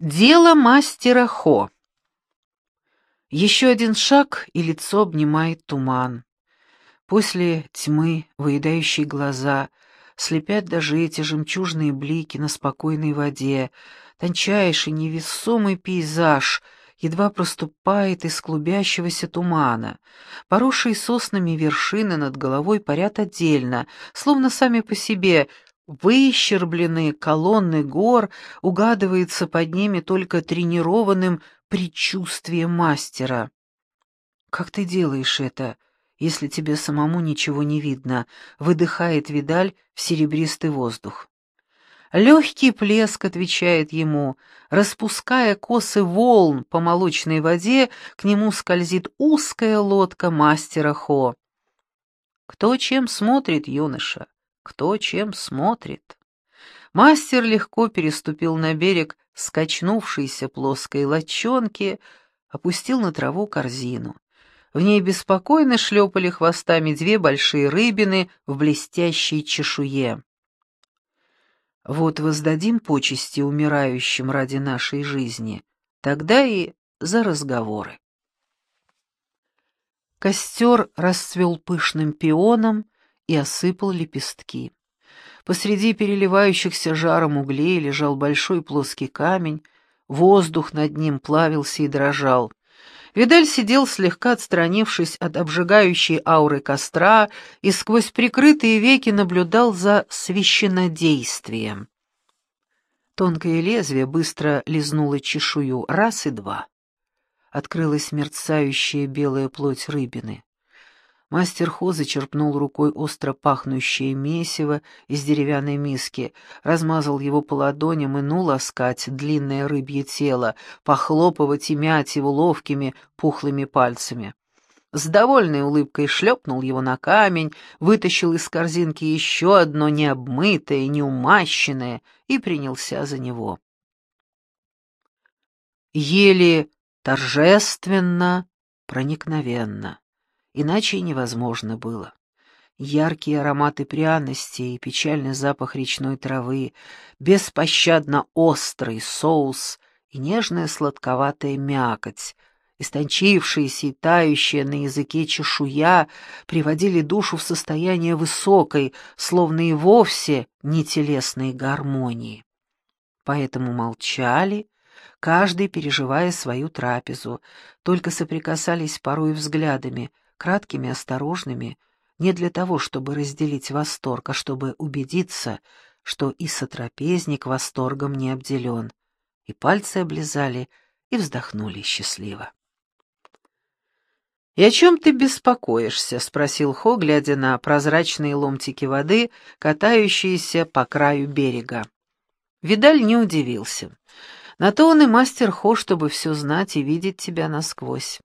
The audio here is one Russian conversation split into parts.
Дело мастера Хо. Еще один шаг, и лицо обнимает туман. После тьмы, выедающие глаза, слепят даже эти жемчужные блики на спокойной воде, тончайший невесомый пейзаж едва проступает из клубящегося тумана. Поросшие соснами вершины над головой парят отдельно, словно сами по себе — Выщербленные колонны гор угадываются под ними только тренированным предчувствием мастера. «Как ты делаешь это, если тебе самому ничего не видно?» — выдыхает Видаль в серебристый воздух. Легкий плеск отвечает ему. Распуская косы волн по молочной воде, к нему скользит узкая лодка мастера Хо. Кто чем смотрит, юноша? Кто чем смотрит. Мастер легко переступил на берег скачнувшейся плоской лочонки, опустил на траву корзину. В ней беспокойно шлепали хвостами две большие рыбины в блестящей чешуе. Вот воздадим почести умирающим ради нашей жизни, тогда и за разговоры. Костер расцвел пышным пионом, и осыпал лепестки. Посреди переливающихся жаром углей лежал большой плоский камень, воздух над ним плавился и дрожал. Видаль сидел, слегка отстранившись от обжигающей ауры костра, и сквозь прикрытые веки наблюдал за священнодействием. Тонкое лезвие быстро лизнуло чешую раз и два. Открылась мерцающая белая плоть рыбины. Мастер Хо зачерпнул рукой остро пахнущее месиво из деревянной миски, размазал его по ладоням и ну ласкать длинное рыбье тело, похлопывать и мять его ловкими пухлыми пальцами. С довольной улыбкой шлепнул его на камень, вытащил из корзинки еще одно необмытое, неумащенное и принялся за него. Еле торжественно, проникновенно. Иначе невозможно было. Яркие ароматы пряностей печальный запах речной травы, беспощадно острый соус и нежная сладковатая мякоть, истончившаяся и тающая на языке чешуя, приводили душу в состояние высокой, словно и вовсе нетелесной гармонии. Поэтому молчали, каждый переживая свою трапезу, только соприкасались порой взглядами — краткими, осторожными, не для того, чтобы разделить восторг, а чтобы убедиться, что и сотрапезник восторгом не обделен. И пальцы облизали, и вздохнули счастливо. «И о чем ты беспокоишься?» — спросил Хо, глядя на прозрачные ломтики воды, катающиеся по краю берега. Видаль не удивился. На то он и мастер Хо, чтобы все знать и видеть тебя насквозь.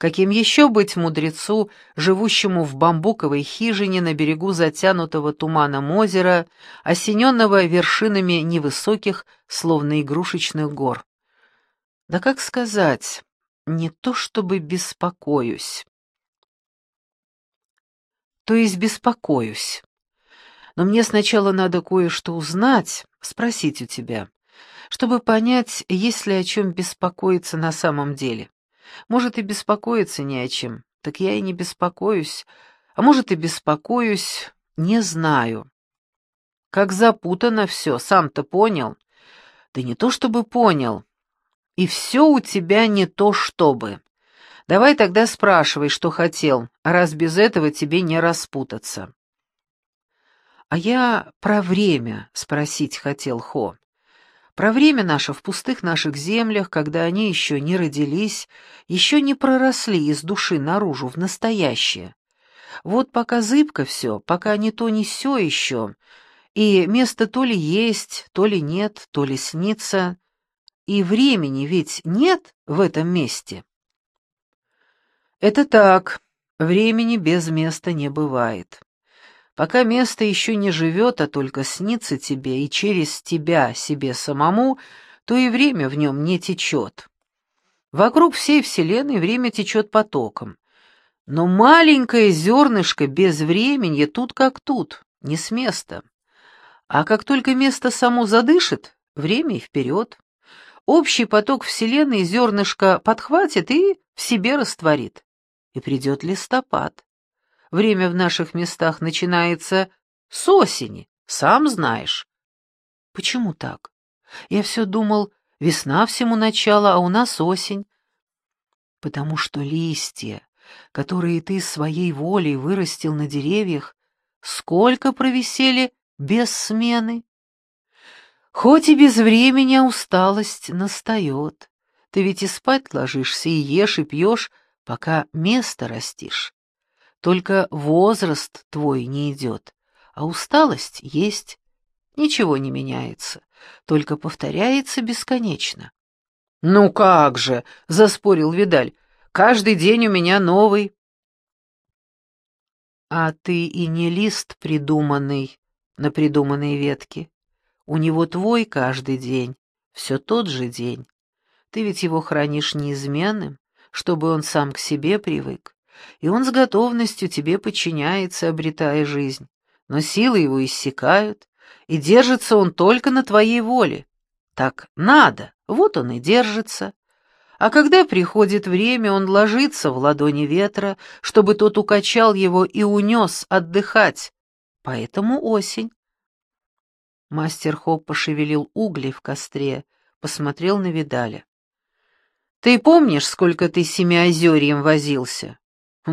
Каким еще быть мудрецу, живущему в бамбуковой хижине на берегу затянутого туманом озера, осененного вершинами невысоких, словно игрушечных гор? Да как сказать, не то чтобы беспокоюсь. То есть беспокоюсь. Но мне сначала надо кое-что узнать, спросить у тебя, чтобы понять, есть ли о чем беспокоиться на самом деле. Может, и беспокоиться не о чем, так я и не беспокоюсь, а может, и беспокоюсь, не знаю. Как запутано все, сам-то понял? Да не то чтобы понял. И все у тебя не то чтобы. Давай тогда спрашивай, что хотел, раз без этого тебе не распутаться. А я про время спросить хотел, Хо. Про время наше в пустых наших землях, когда они еще не родились, еще не проросли из души наружу в настоящее. Вот пока зыбко все, пока не то не сё еще, и место то ли есть, то ли нет, то ли снится, и времени ведь нет в этом месте. Это так, времени без места не бывает. Пока место еще не живет, а только снится тебе и через тебя себе самому, то и время в нем не течет. Вокруг всей Вселенной время течет потоком. Но маленькое зернышко без времени тут как тут, не с места. А как только место само задышит, время и вперед. Общий поток Вселенной зернышко подхватит и в себе растворит. И придет листопад. Время в наших местах начинается с осени, сам знаешь. Почему так? Я все думал, весна всему начало, а у нас осень. Потому что листья, которые ты своей волей вырастил на деревьях, сколько провисели без смены? Хоть и без времени, а усталость настает. Ты ведь и спать ложишься, и ешь, и пьешь, пока место растишь. Только возраст твой не идет, а усталость есть. Ничего не меняется, только повторяется бесконечно. «Ну как же!» — заспорил Видаль. «Каждый день у меня новый». «А ты и не лист придуманный на придуманной ветке. У него твой каждый день, все тот же день. Ты ведь его хранишь неизменным, чтобы он сам к себе привык, и он с готовностью тебе подчиняется, обретая жизнь. Но силы его иссякают, и держится он только на твоей воле. Так надо, вот он и держится. А когда приходит время, он ложится в ладони ветра, чтобы тот укачал его и унес отдыхать. Поэтому осень. Мастер Хоп пошевелил угли в костре, посмотрел на Видаля. «Ты помнишь, сколько ты с Семиозерьем возился?»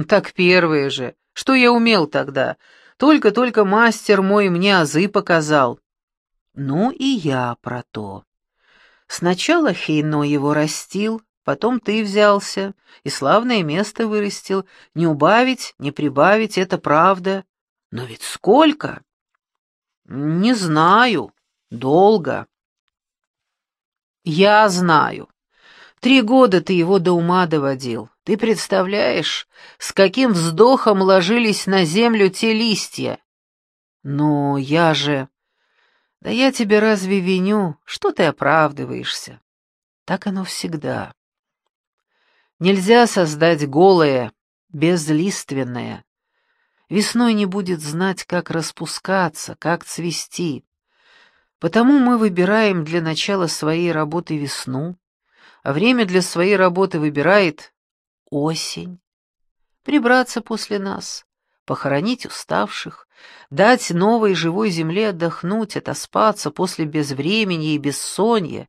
«Так первые же. Что я умел тогда? Только-только мастер мой мне азы показал». «Ну и я про то. Сначала Хейно его растил, потом ты взялся, и славное место вырастил. Не убавить, не прибавить — это правда. Но ведь сколько?» «Не знаю. Долго». «Я знаю. Три года ты его до ума доводил. Ты представляешь, с каким вздохом ложились на землю те листья? Но я же... Да я тебе разве виню? Что ты оправдываешься? Так оно всегда. Нельзя создать голое, безлиственное. Весной не будет знать, как распускаться, как цвести. Потому мы выбираем для начала своей работы весну, а время для своей работы выбирает осень. Прибраться после нас, похоронить уставших, дать новой живой земле отдохнуть, отоспаться после безвремени и бессонья,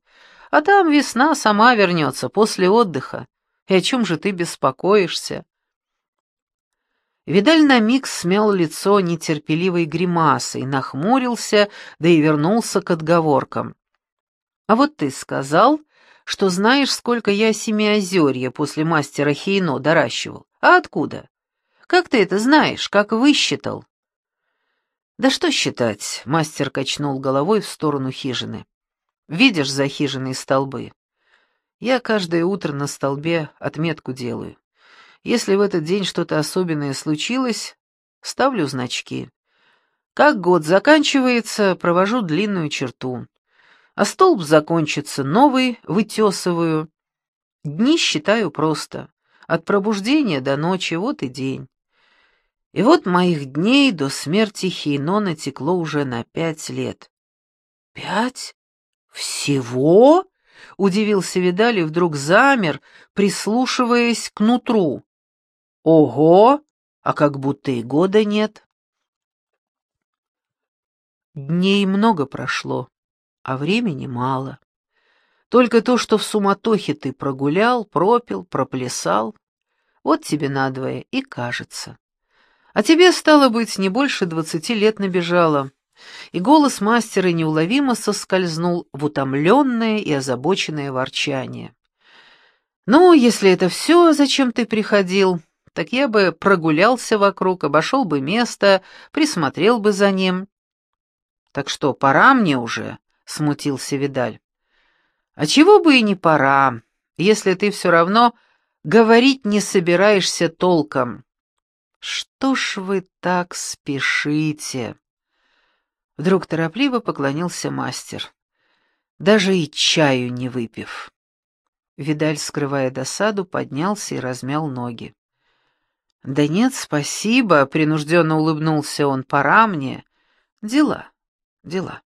а там весна сама вернется после отдыха. И о чем же ты беспокоишься? Видаль на миг смял лицо нетерпеливой гримасой, нахмурился, да и вернулся к отговоркам. «А вот ты сказал, что знаешь, сколько я семиозерья после мастера Хейно доращивал. А откуда? Как ты это знаешь, как высчитал?» «Да что считать?» — мастер качнул головой в сторону хижины. «Видишь за хижиной столбы? Я каждое утро на столбе отметку делаю. Если в этот день что-то особенное случилось, ставлю значки. Как год заканчивается, провожу длинную черту. А столб закончится, новый вытесываю. Дни считаю просто. От пробуждения до ночи, вот и день. И вот моих дней до смерти Хейно натекло уже на пять лет. «Пять? Всего?» — удивился Видалий, вдруг замер, прислушиваясь к нутру. Ого, а как будто и года нет. Дней много прошло, а времени мало. Только то, что в суматохе ты прогулял, пропил, проплясал, вот тебе надвое и кажется. А тебе, стало быть, не больше двадцати лет набежало, и голос мастера неуловимо соскользнул в утомленное и озабоченное ворчание. «Ну, если это все, зачем ты приходил, так я бы прогулялся вокруг, обошел бы место, присмотрел бы за ним. «Так что, пора мне уже?» — смутился Видаль. «А чего бы и не пора, если ты все равно говорить не собираешься толком». «Что ж вы так спешите?» Вдруг торопливо поклонился мастер, даже и чаю не выпив. Видаль, скрывая досаду, поднялся и размял ноги. «Да нет, спасибо», — принужденно улыбнулся он, — «пора мне. Дела, дела».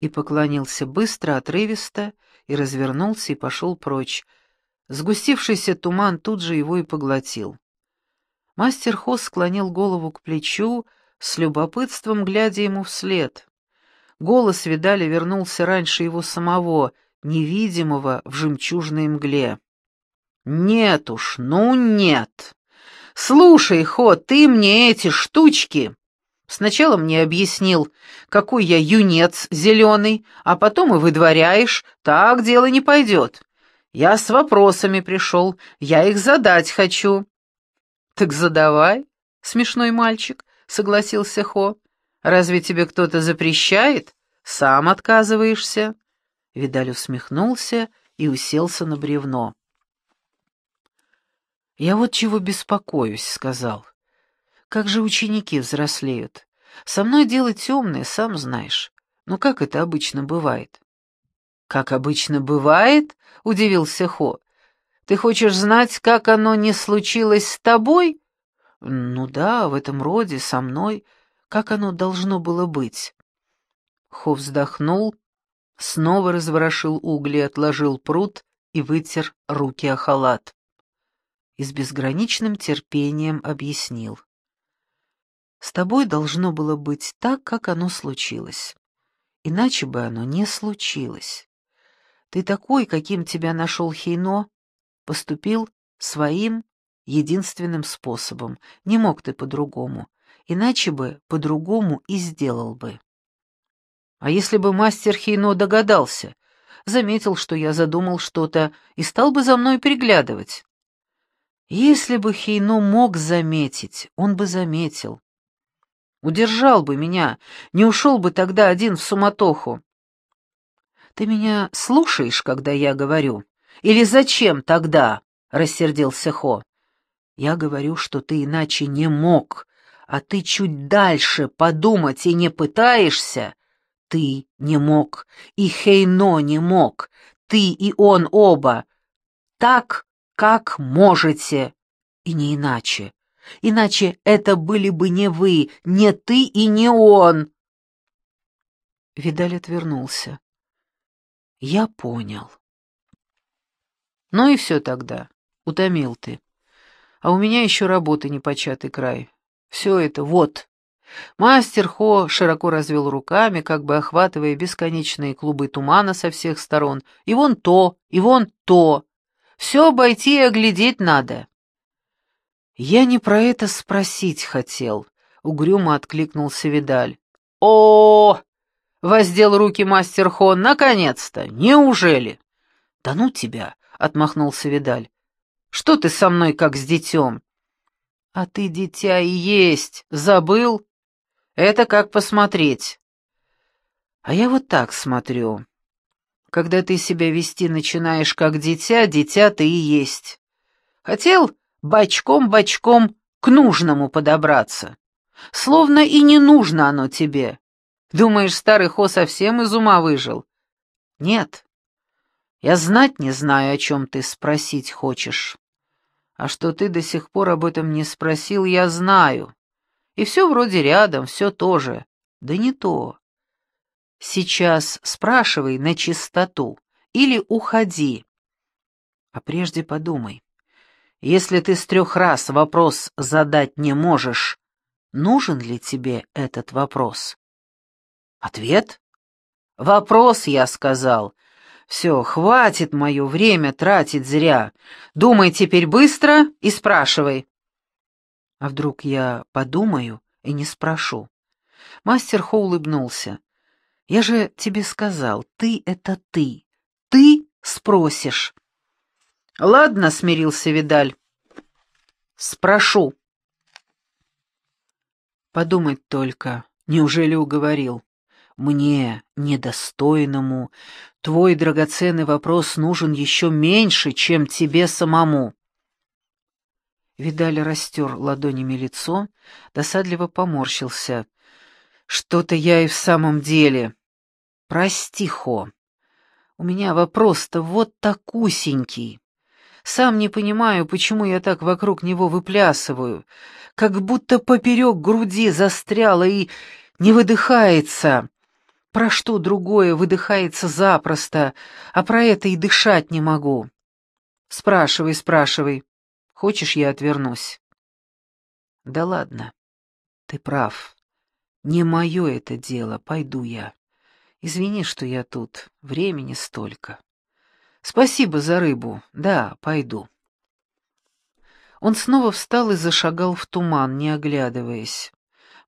И поклонился быстро, отрывисто, и развернулся и пошел прочь. Сгустившийся туман тут же его и поглотил. Мастер Хос склонил голову к плечу, с любопытством глядя ему вслед. Голос Видали вернулся раньше его самого, невидимого в жемчужной мгле. «Нет уж, ну нет! Слушай, Хо, ты мне эти штучки...» Сначала мне объяснил, какой я юнец зеленый, а потом и выдворяешь, так дело не пойдет. Я с вопросами пришел, я их задать хочу. Так задавай, смешной мальчик, согласился Хо. Разве тебе кто-то запрещает? Сам отказываешься. Видаль усмехнулся и уселся на бревно. «Я вот чего беспокоюсь», — сказал. Как же ученики взрослеют? Со мной дело темное, сам знаешь. Но как это обычно бывает?» «Как обычно бывает?» — удивился Хо. «Ты хочешь знать, как оно не случилось с тобой?» «Ну да, в этом роде, со мной. Как оно должно было быть?» Хо вздохнул, снова разворошил угли, отложил пруд и вытер руки о халат. И с безграничным терпением объяснил. С тобой должно было быть так, как оно случилось. Иначе бы оно не случилось. Ты такой, каким тебя нашел Хейно, поступил своим единственным способом. Не мог ты по-другому. Иначе бы по-другому и сделал бы. А если бы мастер Хейно догадался, заметил, что я задумал что-то, и стал бы за мной приглядывать? Если бы Хейно мог заметить, он бы заметил. Удержал бы меня, не ушел бы тогда один в суматоху. Ты меня слушаешь, когда я говорю? Или зачем тогда? — рассердился Хо. Я говорю, что ты иначе не мог, а ты чуть дальше подумать и не пытаешься. Ты не мог, и Хейно не мог, ты и он оба. Так, как можете, и не иначе. Иначе это были бы не вы, не ты и не он. Видаль отвернулся. Я понял. Ну и все тогда. Утомил ты. А у меня еще работы непочатый край. Все это вот. Мастер Хо широко развел руками, как бы охватывая бесконечные клубы тумана со всех сторон. И вон то, и вон то. Все обойти и оглядеть надо. «Я не про это спросить хотел», — угрюмо откликнулся Видаль. «О!» — воздел руки мастер Хон. «Наконец-то! Неужели?» «Да ну тебя!» — отмахнулся Видаль. «Что ты со мной как с детем?» «А ты дитя и есть. Забыл? Это как посмотреть». «А я вот так смотрю. Когда ты себя вести начинаешь как дитя, дитя ты и есть. Хотел бочком-бочком к нужному подобраться. Словно и не нужно оно тебе. Думаешь, старый Хо совсем из ума выжил? Нет. Я знать не знаю, о чем ты спросить хочешь. А что ты до сих пор об этом не спросил, я знаю. И все вроде рядом, все тоже. Да не то. Сейчас спрашивай на чистоту или уходи. А прежде подумай. Если ты с трех раз вопрос задать не можешь, нужен ли тебе этот вопрос? Ответ? Вопрос, я сказал. Все, хватит мое время тратить зря. Думай теперь быстро и спрашивай. А вдруг я подумаю и не спрошу? Мастер Хо улыбнулся. Я же тебе сказал, ты — это ты. Ты спросишь. «Ладно», — смирился Видаль. «Спрошу». Подумать только, неужели уговорил? Мне, недостойному, твой драгоценный вопрос нужен еще меньше, чем тебе самому. Видаль растер ладонями лицо, досадливо поморщился. Что-то я и в самом деле. Прости, Хо. У меня вопрос-то вот такусенький. Сам не понимаю, почему я так вокруг него выплясываю, как будто поперек груди застряла и не выдыхается. Про что другое выдыхается запросто, а про это и дышать не могу. Спрашивай, спрашивай. Хочешь, я отвернусь? Да ладно, ты прав. Не мое это дело, пойду я. Извини, что я тут, времени столько. Спасибо за рыбу, да, пойду. Он снова встал и зашагал в туман, не оглядываясь.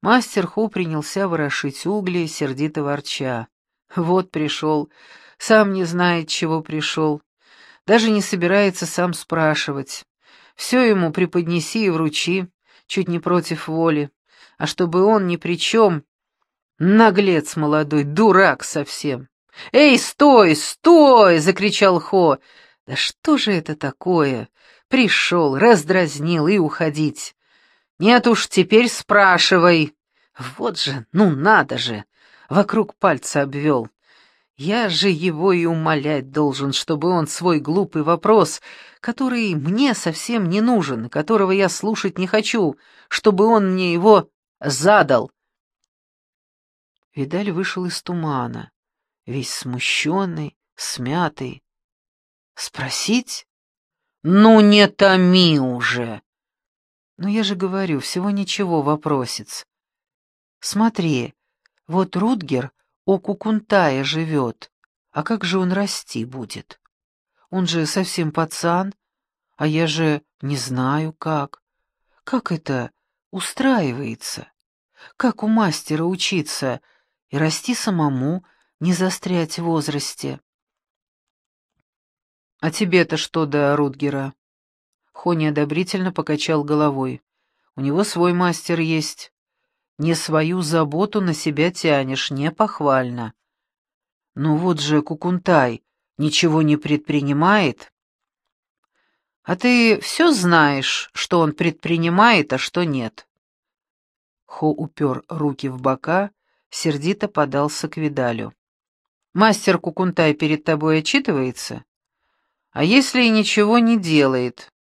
Мастер Ху принялся ворошить угли, сердито ворча. Вот пришел, сам не знает, чего пришел. Даже не собирается сам спрашивать. Все ему преподнеси и вручи, чуть не против воли. А чтобы он ни при чем... Наглец молодой, дурак совсем. «Эй, стой, стой!» — закричал Хо. «Да что же это такое? Пришел, раздразнил и уходить. Нет уж, теперь спрашивай. Вот же, ну надо же!» Вокруг пальца обвел. Я же его и умолять должен, чтобы он свой глупый вопрос, который мне совсем не нужен, которого я слушать не хочу, чтобы он мне его задал. Видаль вышел из тумана, весь смущенный, смятый. Спросить? Ну, не томи уже! Но я же говорю, всего ничего, вопросец. Смотри, вот Рутгер у Кукунтая живет, а как же он расти будет? Он же совсем пацан, а я же не знаю как. Как это устраивается? Как у мастера учиться и расти самому, не застрять в возрасте? «А тебе-то что до Рутгера?» Хони одобрительно покачал головой. «У него свой мастер есть. Не свою заботу на себя тянешь, не похвально. Ну вот же Кукунтай ничего не предпринимает. А ты все знаешь, что он предпринимает, а что нет?» Хо упер руки в бока, сердито подался к Видалю. «Мастер Кукунтай перед тобой отчитывается? А если и ничего не делает?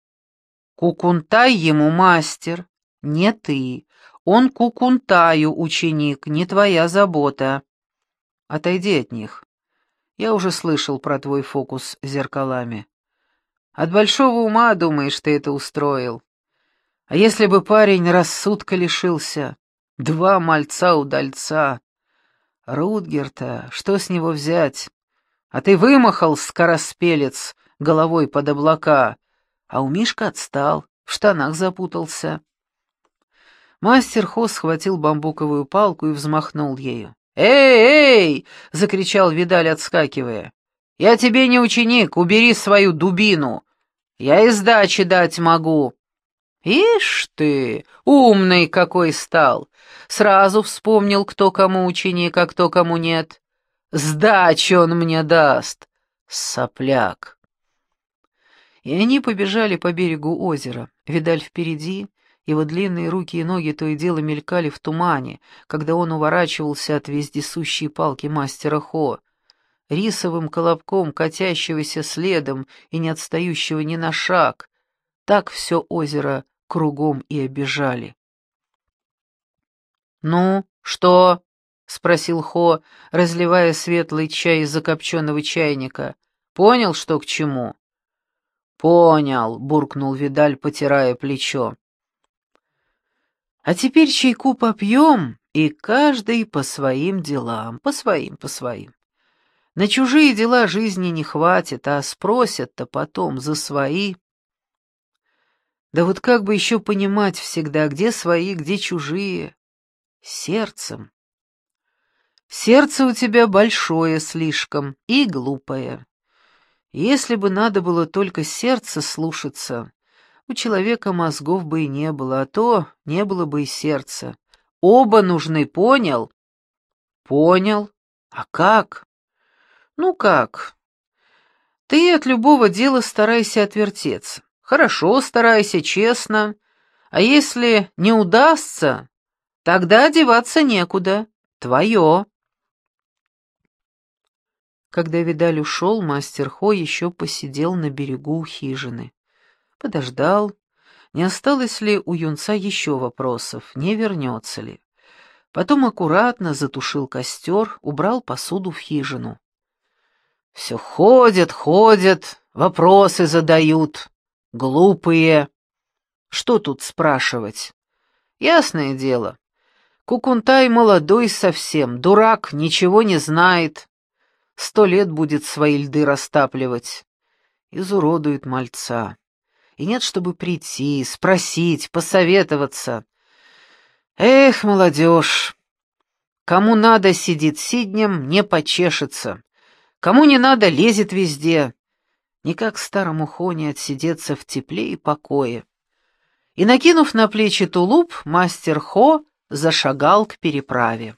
Кукунтай ему мастер, не ты. Он Кукунтаю ученик, не твоя забота. Отойди от них. Я уже слышал про твой фокус с зеркалами. От большого ума, думаешь, ты это устроил. А если бы парень рассудка лишился? Два мальца-удальца. Рутгерта, что с него взять? А ты вымахал, скороспелец, головой под облака, а у Мишка отстал, в штанах запутался. Мастер Хо схватил бамбуковую палку и взмахнул ею. «Эй, эй!» — закричал Видаль, отскакивая. «Я тебе не ученик, убери свою дубину. Я и сдачи дать могу». «Ишь ты, умный какой стал! Сразу вспомнил, кто кому ученик, а кто кому нет. Сдачи он мне даст, сопляк!» И они побежали по берегу озера. Видаль впереди, его длинные руки и ноги то и дело мелькали в тумане, когда он уворачивался от вездесущей палки мастера Хо, рисовым колобком, катящегося следом и не отстающего ни на шаг. Так все озеро кругом и обижали. «Ну, что?» — спросил Хо, разливая светлый чай из закопченного чайника. «Понял, что к чему?» «Понял», — буркнул Видаль, потирая плечо. «А теперь чайку попьем, и каждый по своим делам, по своим, по своим. На чужие дела жизни не хватит, а спросят-то потом за свои». Да вот как бы еще понимать всегда, где свои, где чужие? Сердцем. Сердце у тебя большое слишком и глупое. Если бы надо было только сердце слушаться, у человека мозгов бы и не было, а то не было бы и сердца. Оба нужны, понял? Понял. А как? Ну как? Ты от любого дела старайся отвертеться. Хорошо, старайся, честно. А если не удастся, тогда одеваться некуда. Твое. Когда Видаль ушел, мастер Хо еще посидел на берегу хижины. Подождал, не осталось ли у юнца еще вопросов, не вернется ли. Потом аккуратно затушил костер, убрал посуду в хижину. Все ходят, ходят, вопросы задают. Глупые. Что тут спрашивать? Ясное дело. Кукунтай молодой совсем, дурак, ничего не знает. Сто лет будет свои льды растапливать. Изуродует мальца. И нет, чтобы прийти, спросить, посоветоваться. Эх, молодежь! Кому надо, сидит сиднем, не почешется. Кому не надо, лезет везде. Никак старому Хоне отсидеться в тепле и покое. И, накинув на плечи тулуп, мастер Хо зашагал к переправе.